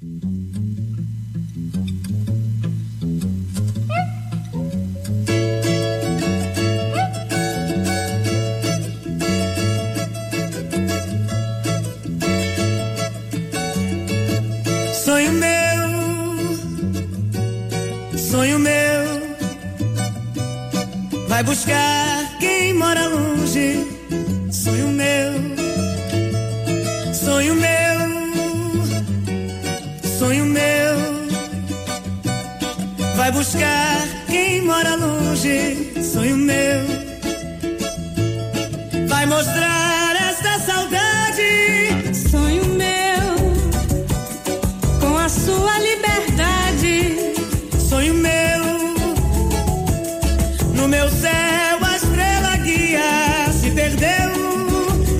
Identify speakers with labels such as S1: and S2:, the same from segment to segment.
S1: Sonho meu, sonho meu, vai buscar quem mora longe. Sonho meu, sonho meu, vai buscar quem mora longe. Sonho meu, vai mostrar esta saudade.
S2: Sonho meu, com a sua liberdade.
S1: Sonho meu, no meu céu a estrela guia se perdeu.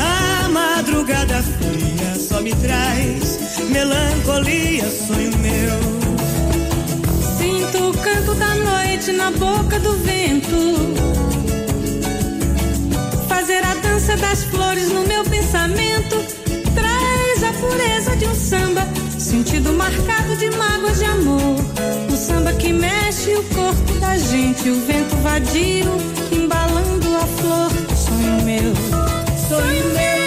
S1: A madrugada fria só me traz melancolia. Sonho meu,
S2: noite na boca do vento. Fazer a dança das flores no meu pensamento. Traz a pureza de um samba, sentido marcado de mágoas de amor. Um samba que mexe o corpo da gente, o vento vadio embalando a flor. Sonho meu,
S1: sonho meu,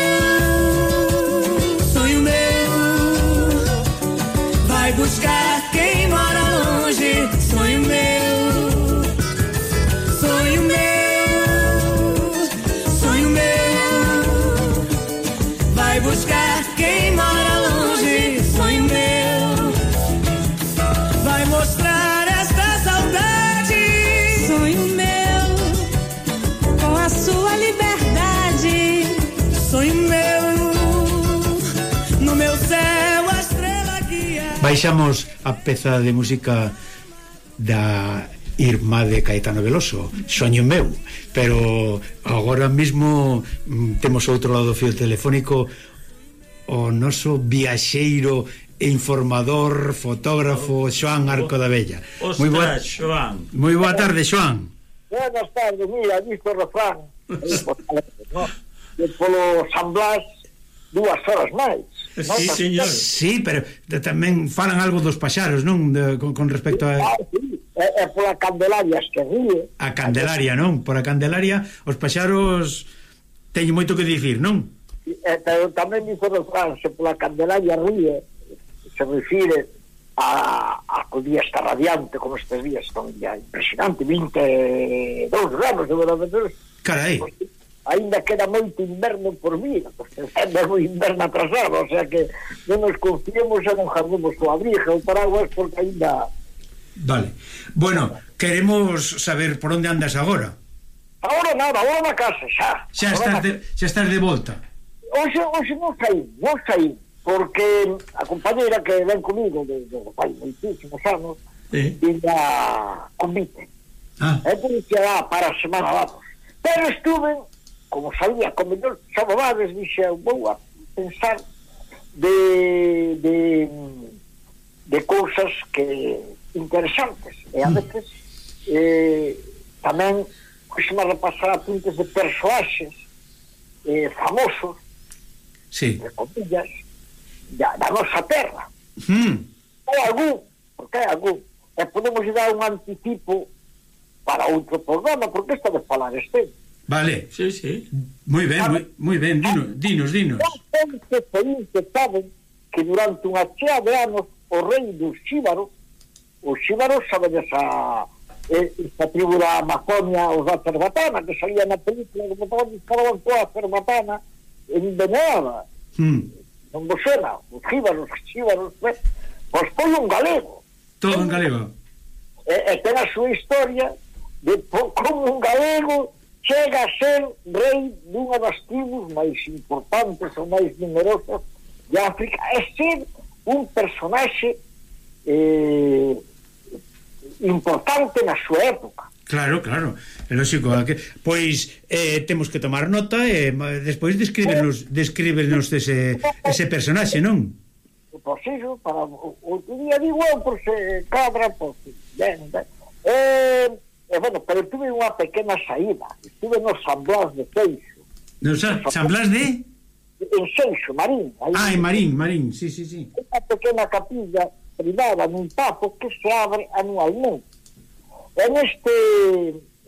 S3: baixamos a peza de música da irmá de Caetano Veloso, Soño meu, pero agora mesmo mm, temos outro lado do fio telefónico o noso viaxeiro e informador, fotógrafo oh, Joan Arco da Bella. Oh, Moi boa,
S4: Xoán.
S3: Moi boa tarde, Joan
S5: Buenas tardes, mira, dixo Refrán. polo San Blas dúas horas máis. Non?
S4: Sí, señor.
S3: Sí, pero tamén falan algo dos paxaros, non? De, con, con respecto a...
S5: Ah, sí. É, é pola Candelaria que ríe.
S3: A Candelaria, non? Por a Candelaria os paxaros teñen moito que dicir, non?
S5: E, pero tamén dixo do Franse pola Candelaria ríe se refire a, a o día está radiante como estes días, está un día impresionante 22 grados seguramente.
S3: Carai.
S5: Pois, ainda queda moito inverno por vir, é un inverno atrasado, o sea que non nos confiemos e non jardemos coa brija ou paraguas porque ainda...
S3: Vale. Bueno, queremos saber por onde andas agora.
S5: Agora nada, agora na casa, xa.
S3: Xa estás,
S5: na...
S3: de, xa estás de volta.
S5: Oxe, oxe non saí, non saí, porque a compañera que ven comigo de, de, hai moitísimos anos,
S4: eh?
S5: e convite.
S3: Ah.
S5: E que dixera, para a semana vamos. Pero estuve como sabía, como mellor sabobades, dixe, vou a pensar de, de, de cousas que interesantes e a mm. veces eh, tamén pois, me repasar apuntes de persoaxes eh, famosos
S3: sí.
S5: de comillas da, da nosa terra
S3: mm.
S5: é algún porque é algún e podemos dar un anticipo para outro programa porque isto de falar este
S3: Vale.
S4: Sí, sí.
S3: Moi ben, moi, moi ben, ah. dinos, dinos,
S5: dinos. Que foi que saben que durante unha chea de anos o rei dos xíbaros, os xíbaros saben esa, esta eh, tribu da Amazonia, os da Cerbatana, que salía na película que botaban discaraban coa Cerbatana envenenada.
S3: Hmm.
S5: Non vos era, os xíbaros, os xíbaros, pues, pois foi un galego.
S3: Todo en galego.
S5: E, e ten a súa historia de como un galego chega a ser rei dunha das tribus máis importantes ou máis numerosas de África é ser un personaxe eh, importante na súa época
S3: Claro, claro, é lógico Pois eh, temos que tomar nota e eh, despois descríbenos, descríbenos ese, ese personaxe, non?
S5: Por iso, para o, o día digo por se cadra, pois, ben, ben. Eh, E, bueno, pero tuve unha pequena saída. Estuve no San Blas de Seixo.
S3: No San, San Blas de?
S5: En Seixo, Marín.
S3: Aí ah, en Marín, Marín, sí, sí, sí.
S5: Unha pequena capilla privada nun papo que se abre anualmente. En este,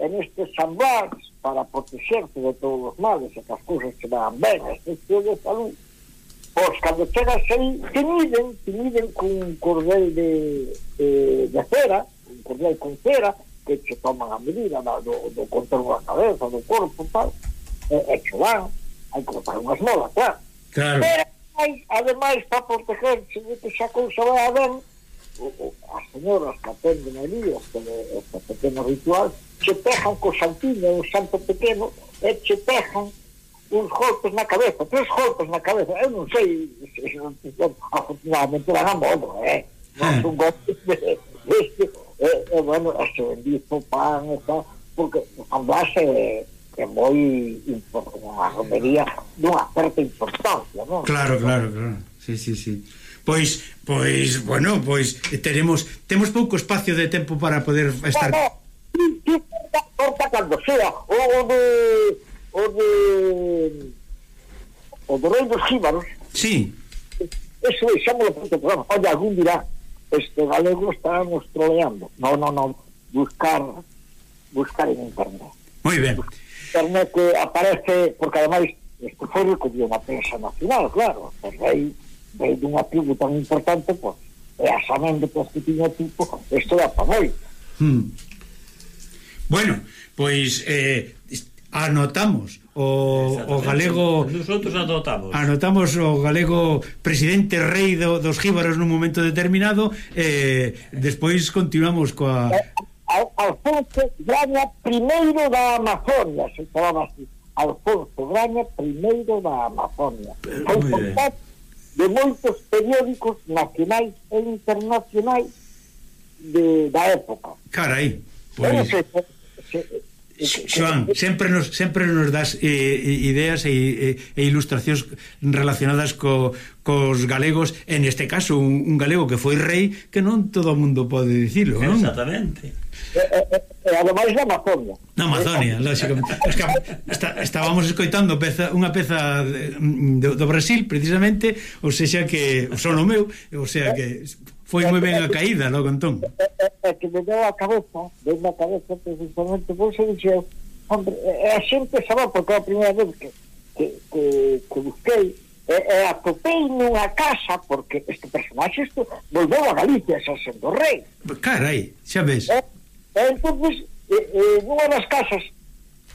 S5: en este San Blas, para protegerte de todos os males e que as cousas que van ben, as cuestións de salud, pois cando chegas aí te miden, te miden con un cordel de, de, de cera un cordel con cera Eh, eh, que toman a medida da, do, do control da cabeza, do corpo, tal, e, e che van, hai que botar unhas molas, claro.
S3: claro.
S5: Pero, ademais, ademais para protegerse de que xa cousa vai a ben, o, o, as señoras que atenden ali este, este pequeno ritual, che pejan co santiño, un santo pequeno, e eh, che pejan uns golpes na cabeza, tres golpes na cabeza, eu non sei, se, se, se, afortunadamente van a modo, eh? Ah. Non son golpes de este, Eh, é bueno, bendito pan, está, porque andarse é, é moi unha romería dunha certa importancia, non?
S3: Claro, claro, claro. Sí, sí, sí. Pois, pois, bueno, pois teremos temos pouco espacio de tempo para poder estar
S5: bueno, corta, cando sea o, o de o de o do rei dos jíbaros
S3: Sí.
S5: Eso deixamos no punto programa. Olha, algún dirá este galego está nos troleando. No, no, no, buscar buscar en internet.
S3: Moi ben.
S5: Internet que aparece, porque ademais, isto foi recollido na prensa nacional, claro, pois aí de, dunha tribu tan importante, pois, e a xamen de pois que tiña tipo, isto da famoita.
S3: Hmm. Bueno, pois eh, anotamos o, o galego
S4: Nosotros anotamos
S3: Anotamos o galego presidente rei do, dos jíbaros nun momento determinado e eh, despois continuamos coa...
S5: Eh, Alfonso Graña primeiro da Amazonia se falaba así. Alfonso Graña primeiro da Amazonia. Con de moitos periódicos nacionais e internacionais de, da época.
S3: Carai pois... Pero se, se, Xoan, sempre nos sempre nos das eh, ideas e, e ilustracións relacionadas co, cos galegos, en este caso un, un galego que foi rei, que non todo o mundo pode dicilo, non?
S4: Exactamente.
S5: E, e, e ademais da Amazonia.
S3: Na Amazonia, lógicamente. Es que está, estábamos escoitando peza, unha peza de, mm, do, do Brasil, precisamente, ou sexa que, son o meu, ou sea que Foi moi ben a caída logo entón.
S5: É, que me deu a cabeza, deu a cabeza precisamente por se dixeu, hombre, é a xente sabe porque é a primeira vez que, que, que, que busquei e, e atopei nunha casa porque este personaxe isto volveu a Galicia xa sendo rei.
S3: Carai, xa ves. E,
S5: e entón, e, e, nunha das casas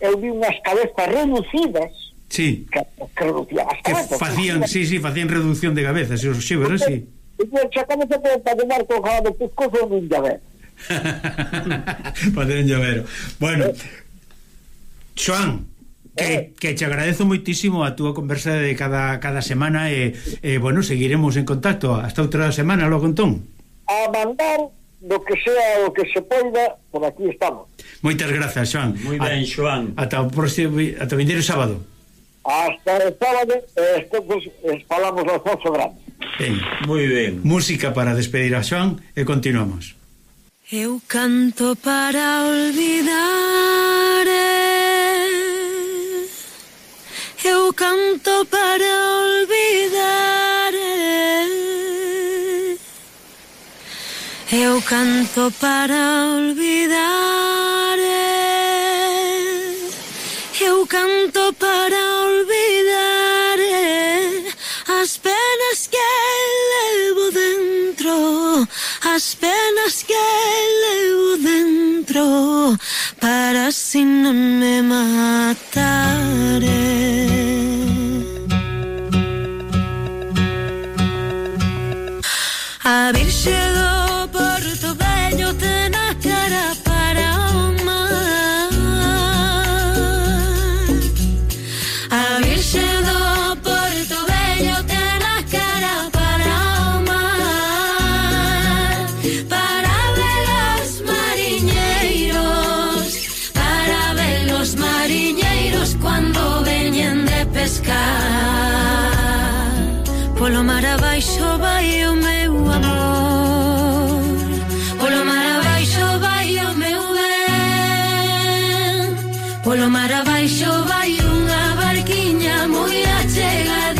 S5: eu vi unhas cabezas reducidas
S3: Sí.
S5: Que, que, reducían as cabezas.
S3: Que facían, sí, sí, facían reducción de cabezas, se os xeveras, sí.
S5: Chacamos a para tomar co gado, pois coso nun llavero.
S3: Facer llavero. Bueno, eh. Joan, Que, eh. que te agradezo moitísimo a túa conversa de cada, cada semana. E, e, bueno, seguiremos en contacto. Hasta outra semana, logo entón
S5: A mandar do que sea o que se poida, por aquí estamos.
S3: Moitas grazas, Joan
S4: Moi ben, Joan
S3: Ata o próximo, ata o vindeiro sábado.
S5: Hasta o sábado, e, pues, falamos aos 8 grados
S3: Ben,
S4: moi ben.
S3: Música para despedir a Xoan e continuamos.
S2: Eu canto para olvidar eh. Eu canto para olvidar eh. Eu canto para olvidar eh. Eu canto para olvidar si no me mataré. A bir şey Polo mar abaixo vai o oh, meu amor. Polo mar abaixo vai o oh, meu ben. Polo mar abaixo vai unha barquiña moi achegada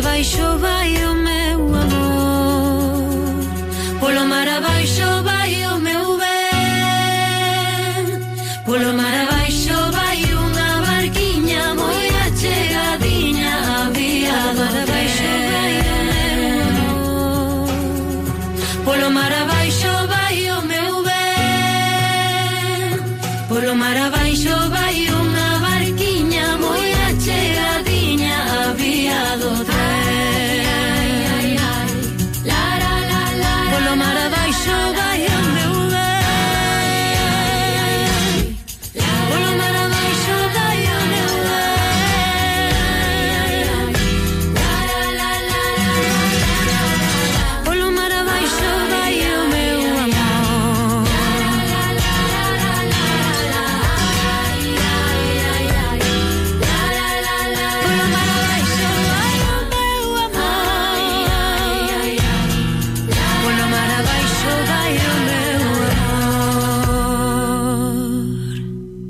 S2: abaixo vai o meu amor Polo mar abaixo vai o meu ben Polo mar abaixo